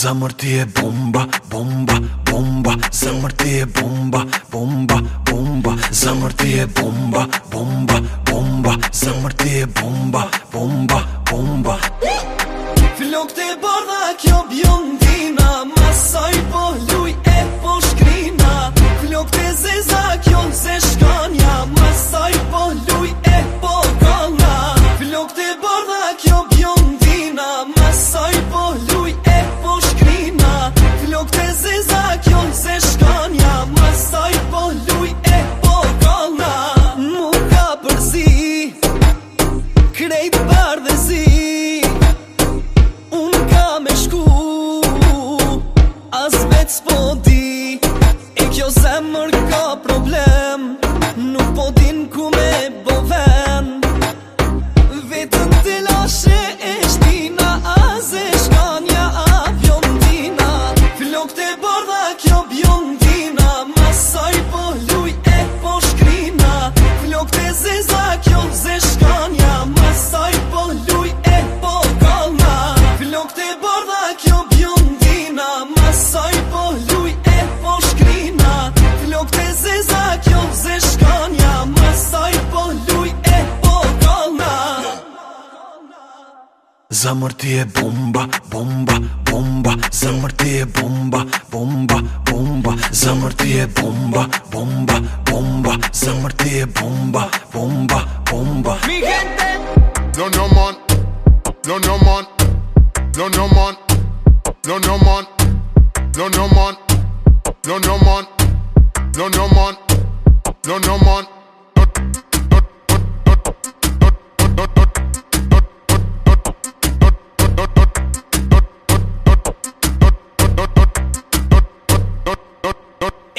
Zamër ti e bomba, bomba, bomba Zamër ti e bomba, bomba, bomba Zamër ti e bomba, bomba, bomba Zamër ti e bomba, bomba, bomba këte bardha kjo bjondina Masaj po luj e po shkrina krejt bardh e zi Unë ka me shku As vet s'po di E kjo zemër ka problem Nuk po din ku me bërë Zemër e bomba, bomba, bomba Zemër bomba, bomba, bomba Zemër bomba, bomba, bomba Zemër bomba, bomba, bomba Mi gente No, no man No, no man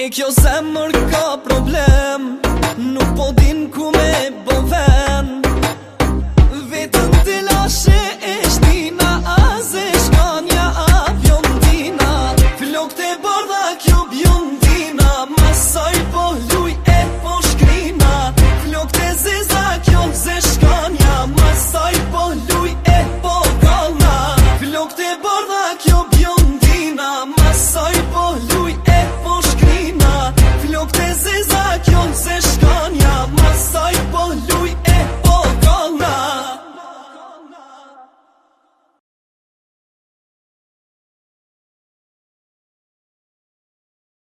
E kjo zemër ka problem Nuk po din ku me